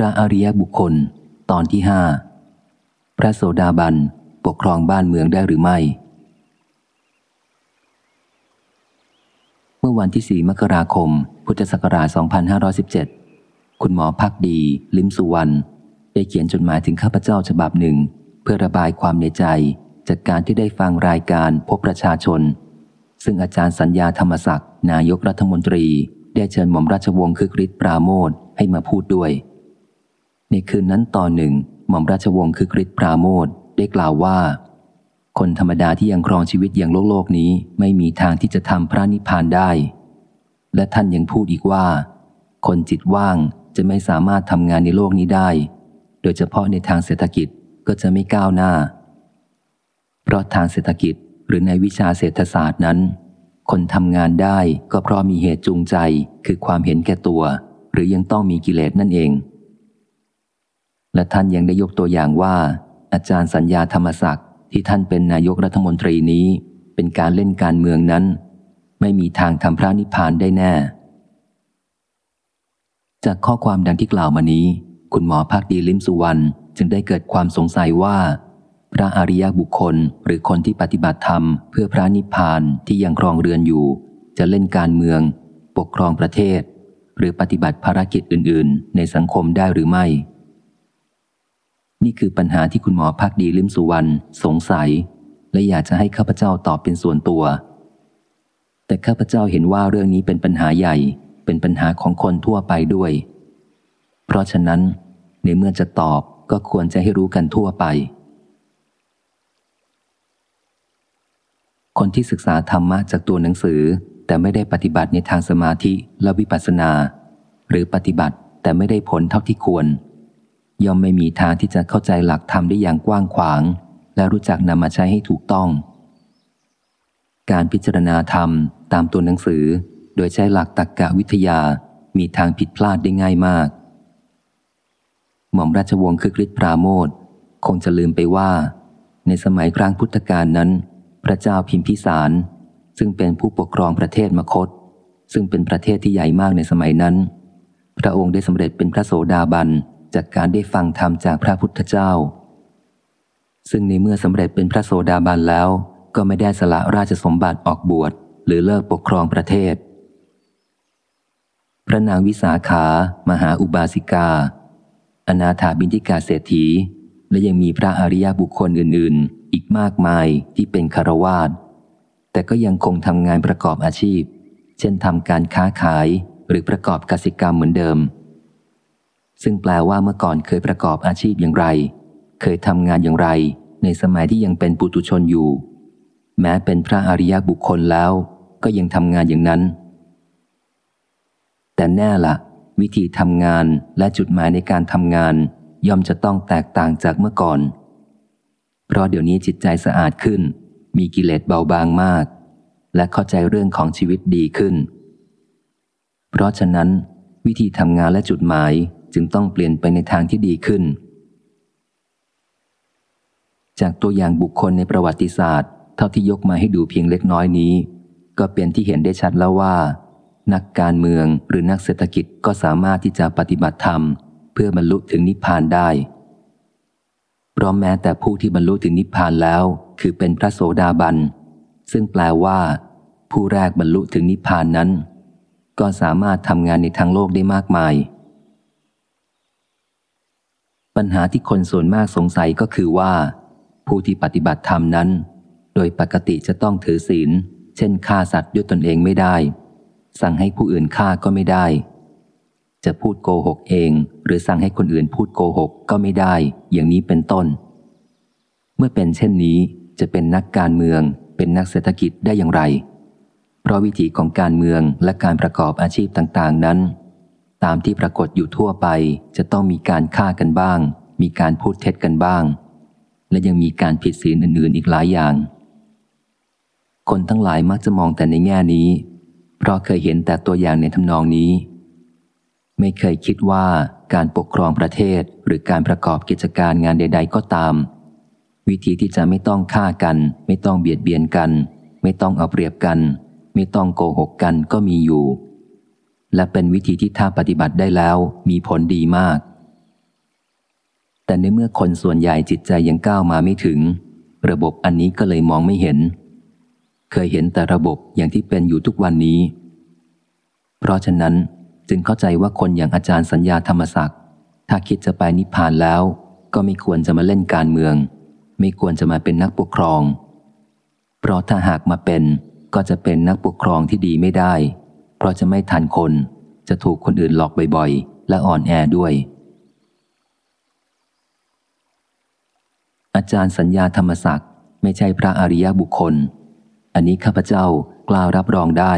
พระอริยบุคคล ตอนที่ห้าพระโสดาบัน ปกครองบ้านเมืองได้หรือไม่ เมื่อวันที่ 4 มกราคม พุทธศักราช 2517 คุณหมอพักดี ลิมสุวรรณได้เขียนจดหมายถึงข้าพเจ้าฉบับหนึ่ง เพื่อระบายความในใจ จากการที่ได้ฟังรายการพบประชาชน ซึ่งอาจารย์สัญญาธรรมศักดิ์นายกรัฐมนตรี ได้เชิญหม่อมราชวงศ์คึกฤทธิ์ปราโมทให้มาพูดด้วย ในคืนนั้นตอนหนึ่ง หม่อมราชวงศ์คึกฤทธิ์ปราโมทได้กล่าวว่า คนธรรมดาที่ยังครองชีวิตอย่างโลกโลกนี้ไม่มีทางที่จะทำพระนิพพานได้ และท่านยังพูดอีกว่า คนจิตว่างจะไม่สามารถทำงานในโลกนี้ได้ โดยเฉพาะในทางเศรษฐกิจก็จะไม่ก้าวหน้า เพราะทางเศรษฐกิจหรือในวิชาเศรษฐศาสตร์นั้น คนทำงานได้ก็เพราะมีเหตุจูงใจคือความเห็นแก่ตัว หรือยังต้องมีกิเลสนั่นเอง และท่านยังได้ยกตัวอย่างว่า อาจารย์สัญญาธรรมศักดิ์ที่ท่านเป็นนายกรัฐมนตรีนี้ เป็นการเล่นการเมืองนั้น ไม่มีทางทำพระนิพพานได้แน่ จากข้อความดังที่กล่าวมานี้ คุณหมอภาคดีลิมสุวรรณจึงได้เกิดความสงสัยว่า พระอริยบุคคลหรือคนที่ปฏิบัติธรรม เพื่อพระนิพพานที่ยังครองเรือนอยู่ จะเล่นการเมือง ปกครองประเทศ หรือปฏิบัติภารกิจอื่น ๆ ในสังคมได้หรือไม่ นี่คือปัญหาที่คุณหมอพักดีลิมสุวรรณสงสัย และอยากจะให้ข้าพเจ้าตอบเป็นส่วนตัว แต่ข้าพเจ้าเห็นว่าเรื่องนี้เป็นปัญหาใหญ่ เป็นปัญหาของคนทั่วไปด้วย เพราะฉะนั้น ในเมื่อจะตอบก็ควรจะให้รู้กันทั่วไป คนที่ศึกษาธรรมะจากตัวหนังสือ แต่ไม่ได้ปฏิบัติในทางสมาธิและวิปัสสนา หรือปฏิบัติแต่ไม่ได้ผลเท่าที่ควร ย่อมไม่มีทางที่จะเข้าใจหลักธรรมได้อย่างกว้างขวาง และรู้จักนำมาใช้ให้ถูกต้อง การพิจารณาธรรมตามตัวหนังสือ โดยใช้หลักตรรกะวิทยามีทางผิดพลาดได้ง่ายมาก หม่อมราชวงศ์คึกฤทธิ์ปราโมทคงจะลืมไปว่า ในสมัยกลางพุทธกาลนั้น พระเจ้าพิมพิสาร ซึ่งเป็นผู้ปกครองประเทศมคต ซึ่งเป็นประเทศที่ใหญ่มากในสมัยนั้น พระองค์ได้สำเร็จเป็นพระโสดาบัน จากการได้ฟังธรรมจากพระพุทธเจ้า ซึ่งในเมื่อสำเร็จเป็นพระโสดาบันแล้ว ก็ไม่ได้สละราชสมบัติออกบวชหรือเลิกปกครองประเทศ พระนางวิสาขามหาอุบาสิกา อนาถาบินทิกาเศรษฐี และยังมีพระอริยบุคคลอื่น ๆ อีกมากมายที่เป็นคารวาสแต่ก็ยังคงทำงานประกอบอาชีพ เช่นทำการค้าขายหรือประกอบกสิกรรมเหมือนเดิม ซึ่งแปลว่าเมื่อก่อนเคยประกอบอาชีพอย่างไร เคยทำงานอย่างไร ในสมัยที่ยังเป็นปุตุชนอยู่ แม้เป็นพระอริยบุคคลแล้ว ก็ยังทำงานอย่างนั้น แต่แน่ละวิธีทำงานและจุดหมายในการทำงาน ย่อมจะต้องแตกต่างจากเมื่อก่อน เพราะเดี๋ยวนี้จิตใจสะอาดขึ้น มีกิเลสเบาบางมาก และเข้าใจเรื่องของชีวิตดีขึ้น เพราะฉะนั้น วิธีทำงานและจุดหมาย จึงต้องเปลี่ยนไปในทางที่ดีขึ้น จากตัวอย่างบุคคลในประวัติศาสตร์ เท่าที่ยกมาให้ดูเพียงเล็กน้อยนี้ ก็เป็นที่เห็นได้ชัดแล้วว่า นักการเมืองหรือนักเศรษฐกิจก็สามารถที่จะปฏิบัติธรรม เพื่อบรรลุถึงนิพพานได้เพราะแม้แต่ผู้ที่บรรลุถึงนิพพานแล้ว คือเป็นพระโสดาบัน ซึ่งแปลว่า ผู้แรกบรรลุถึงนิพพานนั้น ก็สามารถทำงานในทางโลกได้มากมาย ปัญหาที่คนส่วนมากสงสัยก็คือว่า ผู้ที่ปฏิบัติธรรมนั้น โดยปกติจะต้องถือศีล เช่นฆ่าสัตว์ด้วยตนเองไม่ได้ สั่งให้ผู้อื่นฆ่าก็ไม่ได้ จะพูดโกหกเอง หรือสั่งให้คนอื่นพูดโกหกก็ไม่ได้ อย่างนี้เป็นต้น เมื่อเป็นเช่นนี้จะเป็นนักการเมือง เป็นนักเศรษฐกิจได้อย่างไร เพราะวิธีของการเมืองและการประกอบอาชีพต่าง ๆ นั้น ตามที่ปรากฏอยู่ทั่วไป จะต้องมีการฆ่ากันบ้าง มีการพูดเท็จกันบ้าง และยังมีการผิดศีลอื่นๆอีกหลายอย่าง คนทั้งหลายมักจะมองแต่ในแง่นี้ เพราะเคยเห็นแต่ตัวอย่างในทำนองนี้ ไม่เคยคิดว่าการปกครองประเทศหรือการประกอบกิจการงานใด ๆ ก็ตาม วิธีที่จะไม่ต้องฆ่ากัน ไม่ต้องเบียดเบียนกัน ไม่ต้องเอาเปรียบกัน ไม่ต้องโกหกกันก็มีอยู่ และเป็นวิธีที่ถ้าปฏิบัติได้แล้วมีผลดีมาก แต่ในเมื่อคนส่วนใหญ่จิตใจยังก้าวมาไม่ถึง ระบบอันนี้ก็เลยมองไม่เห็น เคยเห็นแต่ระบบอย่างที่เป็นอยู่ทุกวันนี้ เพราะฉะนั้นจึงเข้าใจว่าคนอย่างอาจารย์สัญญาธรรมศักดิ์ถ้าคิดจะไปนิพพานแล้ว ก็ไม่ควรจะมาเล่นการเมือง ไม่ควรจะมาเป็นนักปกครอง เพราะถ้าหากมาเป็นก็จะเป็นนักปกครองที่ดีไม่ได้ เพราะจะไม่ทันคน จะถูกคนอื่นหลอกบ่อยๆ และอ่อนแอด้วย อาจารย์สัญญาธรรมศักดิ์ไม่ใช่พระอริยบุคคล อันนี้ข้าพเจ้ากล้ารับรองได้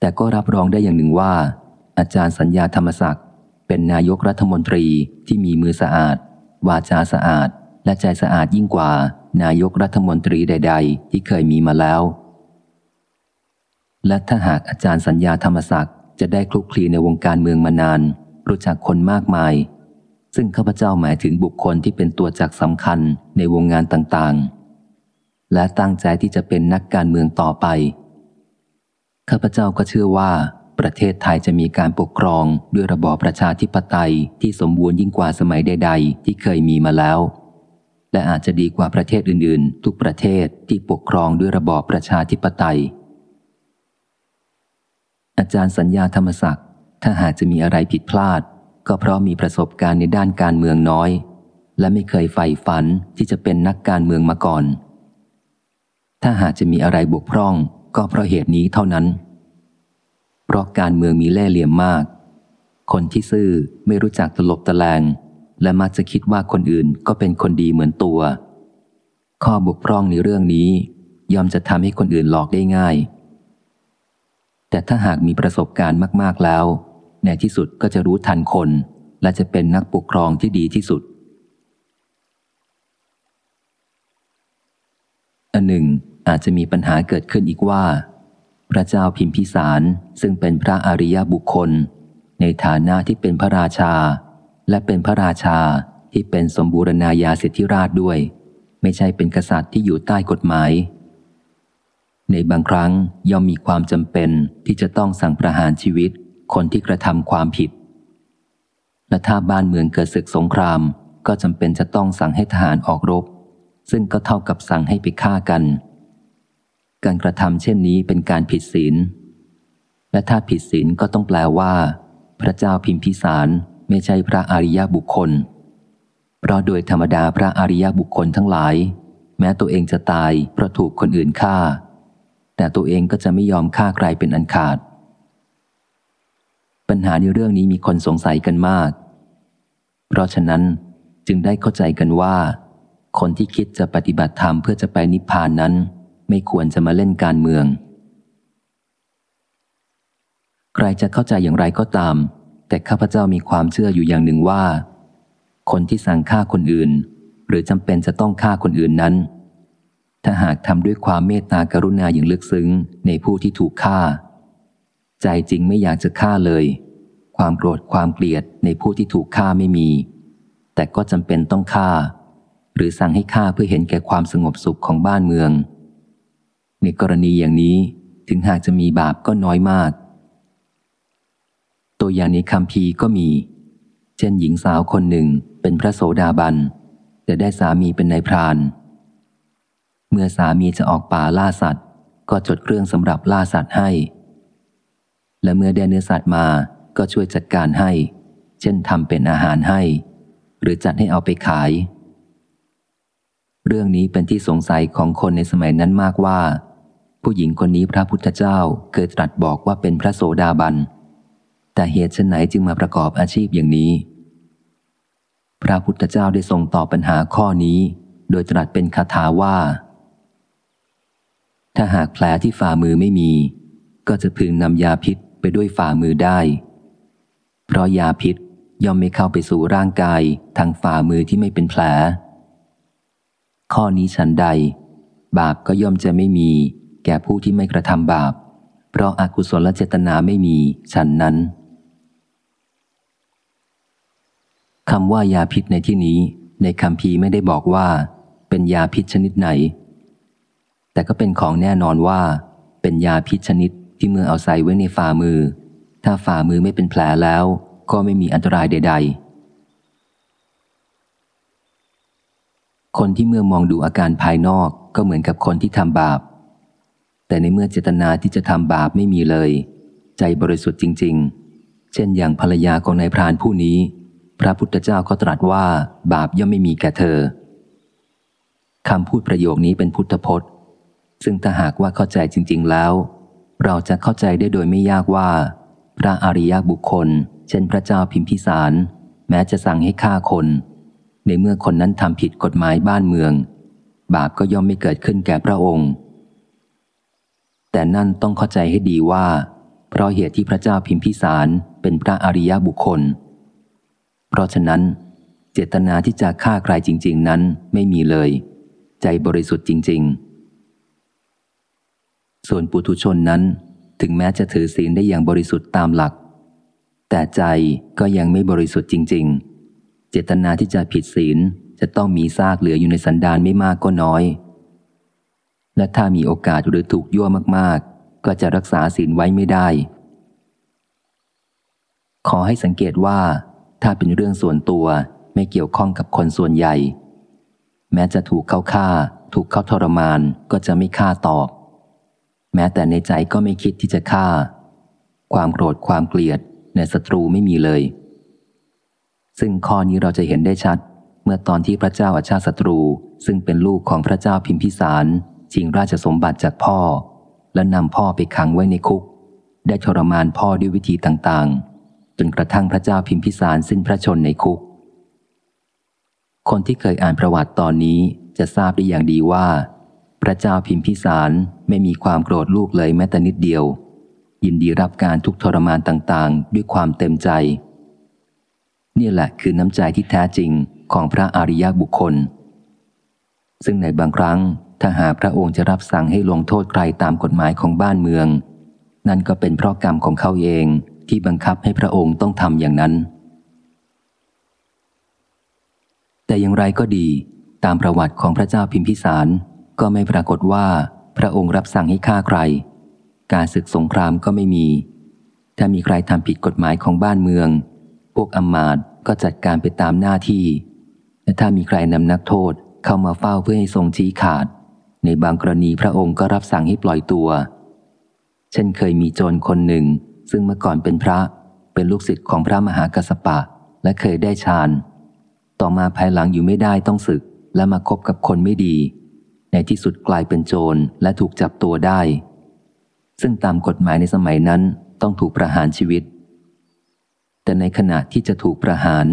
แต่ก็รับรองได้อย่างหนึ่งว่า อาจารย์สัญญาธรรมศักดิ์เป็นนายกรัฐมนตรีที่มีมือสะอาด วาจาสะอาด และใจสะอาดยิ่งกว่านายกรัฐมนตรีใด ๆ ที่เคยมีมาแล้ว และถ้าหากอาจารย์สัญญาธรรมศักดิ์จะได้คลุกคลีในวงการเมืองมานาน รู้จักคนมากมาย ซึ่งข้าพเจ้าหมายถึงบุคคลที่เป็นตัวจักสำคัญในวงงานต่างๆ และตั้งใจที่จะเป็นนักการเมืองต่อไป ข้าพเจ้าก็เชื่อว่า ประเทศไทยจะมีการปกครองด้วยระบอบประชาธิปไตยที่สมบูรณ์ยิ่งกว่าสมัยใด ๆ ที่เคยมีมาแล้ว และอาจจะดีกว่าประเทศอื่นๆ ทุกประเทศที่ปกครองด้วยระบอบประชาธิปไตย อาจารย์สัญญาธรรมศักดิ์ถ้าหากจะมีอะไรผิดพลาด ก็เพราะมีประสบการณ์ในด้านการเมืองน้อย และไม่เคยใฝ่ฝันที่จะเป็นนักการเมืองมาก่อน ถ้าหากจะมีอะไรบกพร่อง ก็เพราะเหตุนี้เท่านั้น เพราะการเมืองมีเล่ห์เหลี่ยมมาก คนที่ซื่อไม่รู้จักตลบตะแลง และมักจะคิดว่าคนอื่นก็เป็นคนดีเหมือนตัว ข้อบกพร่องในเรื่องนี้ยอมจะทำให้คนอื่นหลอกได้ง่าย แต่ถ้าหากมีประสบการณ์มากๆแล้ว ในที่สุดก็จะรู้ทันคน และจะเป็นนักปกครองที่ดีที่สุด อันหนึ่ง อาจจะมีปัญหาเกิดขึ้นอีกว่า พระเจ้าพิมพิสารซึ่งเป็นพระอริยบุคคล ในฐานะที่เป็นพระราชา และเป็นพระราชาที่เป็นสมบูรณาญาสิทธิราชด้วย ไม่ใช่เป็นกษัตริย์ที่อยู่ใต้กฎหมาย ในบางครั้งย่อมมีความจำเป็นที่จะต้องสั่งประหารชีวิต คนที่กระทำความผิด และถ้าบ้านเมืองเกิดศึกสงคราม ก็จำเป็นจะต้องสั่งให้ทหารออกรบ ซึ่งก็เท่ากับสั่งให้ไปฆ่ากัน การกระทำเช่นนี้เป็นการผิดศีล และถ้าผิดศีลก็ต้องแปลว่า พระเจ้าพิมพิสารไม่ใช่พระอริยบุคคล เพราะโดยธรรมดาพระอริยบุคคลทั้งหลาย แม้ตัวเองจะตายเพราะถูกคนอื่นฆ่า แต่ตัวเองก็จะไม่ยอมฆ่าใครเป็นอันขาด ปัญหาในเรื่องนี้มีคนสงสัยกันมาก เพราะฉะนั้นจึงได้เข้าใจกันว่า คนที่คิดจะปฏิบัติธรรมเพื่อจะไปนิพพานนั้น ไม่ควรจะมาเล่นการเมือง ใครจะเข้าใจอย่างไรก็ตาม แต่ข้าพเจ้ามีความเชื่ออยู่อย่างหนึ่งว่า คนที่สั่งฆ่าคนอื่น หรือจำเป็นจะต้องฆ่าคนอื่นนั้น ถ้าหากทำด้วยความเมตตากรุณาอย่างลึกซึ้งในผู้ที่ถูกฆ่า ใจจริงไม่อยากจะฆ่าเลย ความโกรธความเกลียดในผู้ที่ถูกฆ่าไม่มี แต่ก็จำเป็นต้องฆ่า หรือสั่งให้ฆ่าเพื่อเห็นแก่ความสงบสุขของบ้านเมือง ในกรณีอย่างนี้ถึงหากจะมีบาปก็น้อยมาก ตัวอย่างในคำพีก็มี เช่นหญิงสาวคนหนึ่งเป็นพระโสดาบันแต่ได้สามีเป็นนายพรานเเมื่อสามีจะออกป่าล่าสัตว์ ก็จดเครื่องสำหรับล่าสัตว์ให้ และเมื่อได้เนื้อสัตว์มาก็ช่วยจัดการให้ เช่นทำเป็นอาหารให้ หรือจัดให้เอาไปขาย เรื่องนี้เป็นที่สงสัยของคนในสมัยนั้นมากว่า ผู้หญิงคนนี้พระพุทธเจ้าเคยตรัสบอกว่าเป็นพระโสดาบัน แต่เหตุเช่นไหนจึงมาประกอบอาชีพอย่างนี้ พระพุทธเจ้าได้ทรงตอบปัญหาข้อนี้ โดยตรัสเป็นคาถาว่า ถ้าหากแผลที่ฝ่ามือไม่มี ก็จะพึงนำยาพิษไปด้วยฝ่ามือได้ เพราะยาพิษย่อมไม่เข้าไปสู่ร่างกายทางฝ่ามือที่ไม่เป็นแผล ข้อนี้ฉันใด บาปก็ย่อมจะไม่มี แก่ผู้ที่ไม่กระทำบาป เพราะอากุศลเจตนาไม่มีฉันนั้นคำว่ายาพิษในที่นี้ ในคำพีไม่ได้บอกว่า เป็นยาพิษชนิดไหน แต่ก็เป็นของแน่นอนว่า เป็นยาพิษชนิดที่เมื่อเอาใส่ไว้ในฝ่ามือ ถ้าฝ่ามือไม่เป็นแผลแล้ว ก็ไม่มีอันตรายใด ๆ คนที่เมื่อมองดูอาการภายนอกก็เหมือนกับคนที่ทำบาป แต่ในเมื่อเจตนาที่จะทำบาปไม่มีเลย ใจบริสุทธิ์จริง ๆ เช่นอย่างภรรยาของนายพรานผู้นี้ พระพุทธเจ้าก็ตรัสว่าบาปย่อมไม่มีแก่เธอคำพูดประโยคนี้เป็นพุทธพจน์ ซึ่งถ้าหากว่าเข้าใจจริง ๆ แล้ว เราจะเข้าใจได้โดยไม่ยากว่า พระอริยบุคคล เช่นพระเจ้าพิมพิสาร แม้จะสั่งให้ฆ่าคน ในเมื่อคนนั้นทำผิดกฎหมายบ้านเมือง บาปก็ย่อมไม่เกิดขึ้นแก่พระองค์ แต่นั่นต้องเข้าใจให้ดีว่า เพราะเหตุที่พระเจ้าพิมพิสารเป็นพระอริยบุคคล เพราะฉะนั้น เจตนาที่จะฆ่าใครจริง ๆ นั้นไม่มีเลย ใจบริสุทธิ์จริง ๆ ส่วนปุถุชนนั้นถึงแม้จะถือศีลได้อย่างบริสุทธิ์ตามหลัก แต่ใจก็ยังไม่บริสุทธิ์จริง ๆ เจตนาที่จะผิดศีลจะต้องมีซากเหลืออยู่ในสันดานไม่มากก็น้อย และถ้ามีโอกาสหรือถูกยั่วมากๆ ก็จะรักษาศีลไว้ไม่ได้ ขอให้สังเกตว่า ถ้าเป็นเรื่องส่วนตัวไม่เกี่ยวข้องกับคนส่วนใหญ่ แม้จะถูกเขาฆ่า ถูกเขาทรมานก็จะไม่ฆ่าตอบ แม้แต่ในใจก็ไม่คิดที่จะฆ่า ความโกรธความเกลียดในศัตรูไม่มีเลย ซึ่งข้อนี้เราจะเห็นได้ชัด เมื่อตอนที่พระเจ้าอาชาศัตรู ซึ่งเป็นลูกของพระเจ้าพิมพิสารชิงราชสมบัติจากพ่อ และนำพ่อไปขังไว้ในคุก ได้ทรมานพ่อด้วยวิธีต่างๆ จนกระทั่งพระเจ้าพิมพิสารสิ้นพระชนในคุก คนที่เคยอ่านประวัติตอนนี้จะทราบได้อย่างดีว่า พระเจ้าพิมพิสาร ไม่มีความโกรธลูกเลยแม้แต่นิดเดียว ยินดีรับการทุกทรมานต่างๆ ด้วยความเต็มใจ นี่แหละคือน้ำใจที่แท้จริงของพระอริยบุคคล ซึ่งในบางครั้งถ้าหากพระองค์จะรับสั่งให้ลงโทษใครตามกฎหมายของบ้านเมือง นั่นก็เป็นเพราะกรรมของเขาเองที่บังคับให้พระองค์ต้องทำอย่างนั้น แต่อย่างไรก็ดี ตามประวัติของพระเจ้าพิมพิสารก็ไม่ปรากฏว่า พระองค์รับสั่งให้ฆ่าใคร การศึกสงครามก็ไม่มี ถ้ามีใครทำผิดกฎหมายของบ้านเมือง พวกอมาตก็จัดการไปตามหน้าที่ และถ้ามีใครนำนักโทษเข้ามาเฝ้าเพื่อให้ทรงชี้ขาด ในบางกรณีพระองค์ก็รับสั่งให้ปล่อยตัว เช่นเคยมีโจรคนหนึ่ง ซึ่งเมื่อก่อนเป็นพระ เป็นลูกศิษย์ของพระมหากัสปะ และเคยได้ฌาน ต่อมาภายหลังอยู่ไม่ได้ต้องศึกและมาคบกับคนไม่ดี ในที่สุดกลายเป็นโจรและถูกจับตัวได้ ซึ่งตามกฎหมายในสมัยนั้นต้องถูกประหารชีวิต แต่ในขณะที่จะถูกประหาร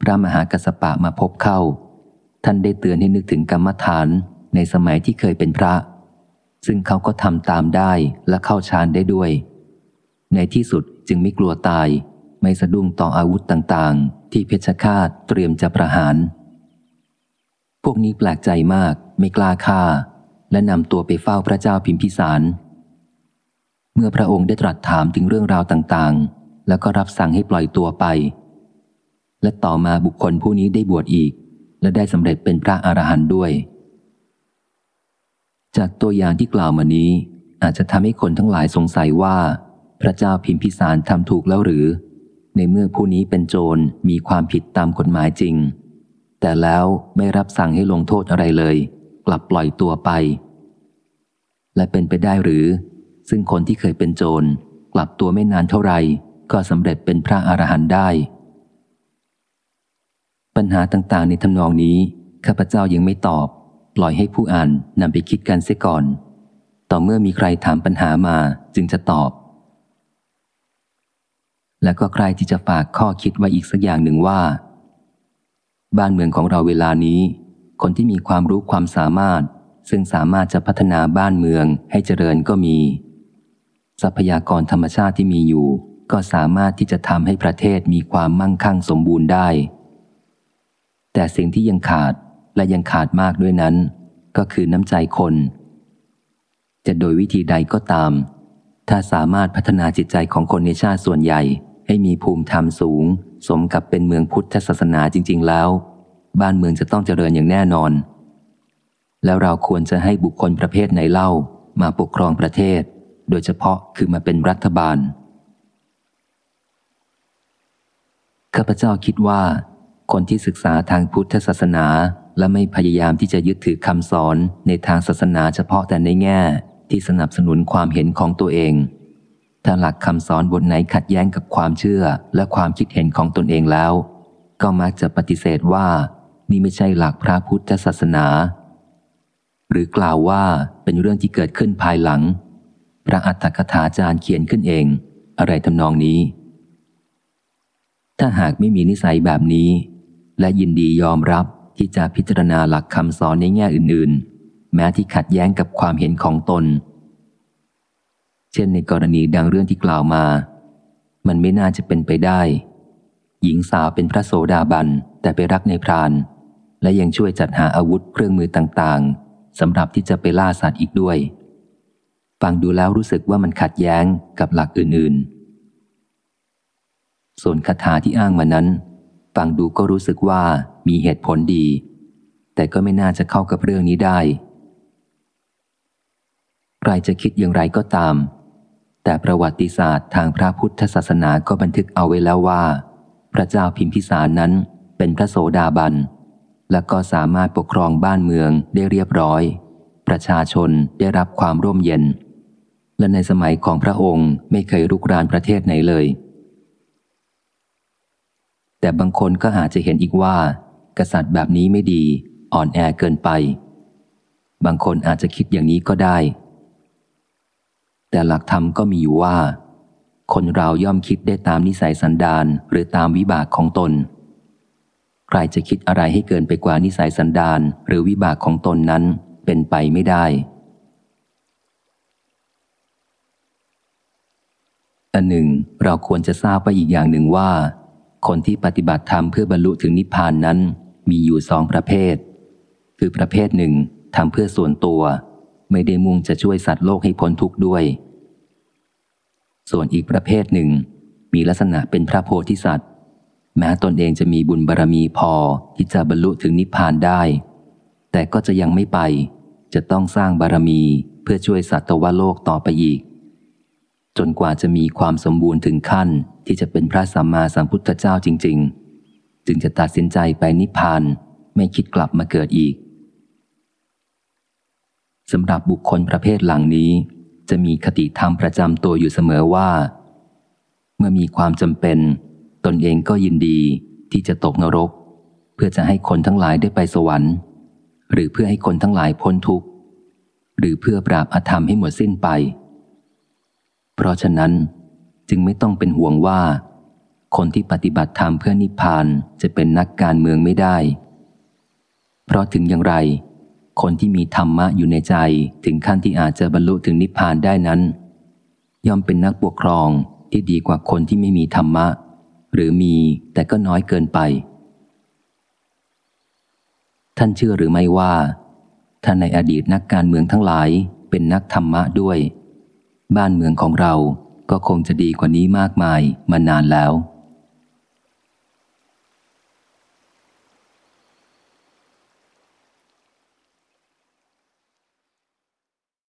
พระมหากัสปะมาพบเข้า ท่านได้เตือนให้นึกถึงกรรมฐานในสมัยที่เคยเป็นพระ ซึ่งเขาก็ทำตามได้และเข้าฌานได้ด้วย ในที่สุดจึงไม่กลัวตาย ไม่สะดุ้งต่ออาวุธต่างๆ ที่เพชฌฆาตเตรียมจะประหาร พวกนี้แปลกใจมากไม่กล้าฆ่า และนำตัวไปเฝ้าพระเจ้าพิมพิสาร เมื่อพระองค์ได้ตรัสถามถึงเรื่องราวต่างๆ แล้วก็รับสั่งให้ปล่อยตัวไป และต่อมาบุคคลผู้นี้ได้บวชอีก และได้สำเร็จเป็นพระอรหันต์ด้วย จากตัวอย่างที่กล่าวมานี้ อาจจะทำให้คนทั้งหลายสงสัยว่า พระเจ้าพิมพิสารทำถูกแล้วหรือ ในเมื่อผู้นี้เป็นโจรมีความผิดตามกฎหมายจริง แต่แล้วไม่รับสั่งให้ลงโทษอะไรเลย กลับปล่อยตัวไป และเป็นไปได้หรือ ซึ่งคนที่เคยเป็นโจร กลับตัวไม่นานเท่าไหร่ก็สำเร็จเป็นพระอรหันต์ได้ ปัญหาต่างๆ ในทำนองนี้ ข้าพเจ้ายังไม่ตอบ ปล่อยให้ผู้อ่านนำไปคิดกันเสียก่อน ต่อเมื่อมีใครถามปัญหามาจึงจะตอบ และก็ใครที่จะฝากข้อคิดไว้อีกสักอย่างหนึ่งว่า บ้านเมืองของเราเวลานี้ คนที่มีความรู้ความสามารถ ซึ่งสามารถจะพัฒนาบ้านเมืองให้เจริญก็มี ทรัพยากรธรรมชาติที่มีอยู่ ก็สามารถที่จะทำให้ประเทศมีความมั่งคั่งสมบูรณ์ได้ แต่สิ่งที่ยังขาดและยังขาดมากด้วยนั้น ก็คือน้ำใจคน จะโดยวิธีใดก็ตาม ถ้าสามารถพัฒนาจิตใจของคนในชาติส่วนใหญ่ ให้มีภูมิธรรมสูง สมกับเป็นเมืองพุทธศาสนาจริง ๆ แล้ว บ้านเมืองจะต้องเจริญอย่างแน่นอน แล้วเราควรจะให้บุคคลประเภทไหนเล่ามาปกครองประเทศ โดยเฉพาะคือมาเป็นรัฐบาลข้าพเจ้าคิดว่า คนที่ศึกษาทางพุทธศาสนาและไม่พยายามที่จะยึดถือคำสอนในทางศาสนาเฉพาะแต่ในแง่ที่สนับสนุนความเห็นของตัวเอง ถ้าหลักคำสอนบทไหนขัดแย้งกับความเชื่อและความคิดเห็นของตนเองแล้ว ก็มักจะปฏิเสธว่า นี่ไม่ใช่หลักพระพุทธศาสนา หรือกล่าวว่าเป็นเรื่องที่เกิดขึ้นภายหลัง พระอัฏฐกถาจารย์เขียนขึ้นเอง อะไรทำนองนี้ ถ้าหากไม่มีนิสัยแบบนี้ และยินดียอมรับที่จะพิจารณาหลักคำสอนในแง่อื่น ๆ แม้ที่ขัดแย้งกับความเห็นของตน เช่นในกรณีดังเรื่องที่กล่าวมา มันไม่น่าจะเป็นไปได้ หญิงสาวเป็นพระโสดาบันแต่ไปรักในพราน และยังช่วยจัดหาอาวุธเครื่องมือต่างๆสำหรับที่จะไปล่าสัตว์อีกด้วย ฟังดูแล้วรู้สึกว่ามันขัดแย้งกับหลักอื่นๆ ส่วนคาถาที่อ้างมานั้น ฟังดูก็รู้สึกว่ามีเหตุผลดี แต่ก็ไม่น่าจะเข้ากับเรื่องนี้ได้ใครจะคิดอย่างไรก็ตาม แต่ประวัติศาสตร์ทางพระพุทธศาสนาก็บันทึกเอาไว้แล้วว่า พระเจ้าพิมพิสารนั้นเป็นพระโสดาบัน และก็สามารถปกครองบ้านเมืองได้เรียบร้อย ประชาชนได้รับความร่มเย็น และในสมัยของพระองค์ไม่เคยรุกรานประเทศไหนเลย แต่บางคนก็อาจจะเห็นอีกว่า กษัตริย์แบบนี้ไม่ดี อ่อนแอเกินไป บางคนอาจจะคิดอย่างนี้ก็ได้ แต่หลักธรรมก็มีอยู่ว่า คนเราย่อมคิดได้ตามนิสัยสันดานหรือตามวิบากของตน ใครจะคิดอะไรให้เกินไปกว่านิสัยสันดานหรือวิบากของตนนั้นเป็นไปไม่ได้ อันหนึ่ง เราควรจะทราบไปอีกอย่างหนึ่งว่า คนที่ปฏิบัติธรรมเพื่อบรรลุถึงนิพพานนั้น มีอยู่สองประเภท คือประเภทหนึ่งทำเพื่อส่วนตัว ไม่ได้มุ่งจะช่วยสัตว์โลกให้พ้นทุกข์ด้วย ส่วนอีกประเภทหนึ่ง มีลักษณะเป็นพระโพธิสัตว์ แม้ตนเองจะมีบุญบารรมีพอที่จะบรรลุถึงนิพพานได้ แต่ก็จะยังไม่ไป จะต้องสร้างบารรมีเพื่อช่วยสัตวโลกต่อไปอีก จนกว่าจะมีความสมบูรณ์ถึงขั้นที่จะเป็นพระสัมมาสัมพุทธเจ้าจริง ๆ จึงจะตัดสินใจไปนิพพานไม่คิดกลับมาเกิดอีกสำหรับบุคคลประเภทหลังนี้ จะมีคติธรรมประจำตัวอยู่เสมอว่า เมื่อมีความจำเป็น ตนเองก็ยินดีที่จะตกนรก เพื่อจะให้คนทั้งหลายได้ไปสวรรค์ หรือเพื่อให้คนทั้งหลายพ้นทุกข์ หรือเพื่อปราบอธรรมให้หมดสิ้นไป เพราะฉะนั้นจึงไม่ต้องเป็นห่วงว่า คนที่ปฏิบัติธรรมเพื่อนิพพานจะเป็นนักการเมืองไม่ได้ เพราะถึงอย่างไร คนที่มีธรรมะอยู่ในใจถึงขั้นที่อาจจะบรรลุถึงนิพพานได้นั้น ย่อมเป็นนักปกครองที่ดีกว่าคนที่ไม่มีธรรมะ หรือมีแต่ก็น้อยเกินไป ท่านเชื่อหรือไม่ว่าท่านในอดีตนักการเมืองทั้งหลายเป็นนักธรรมะด้วย บ้านเมืองของเราก็คงจะดีกว่านี้มากมายมานานแล้ว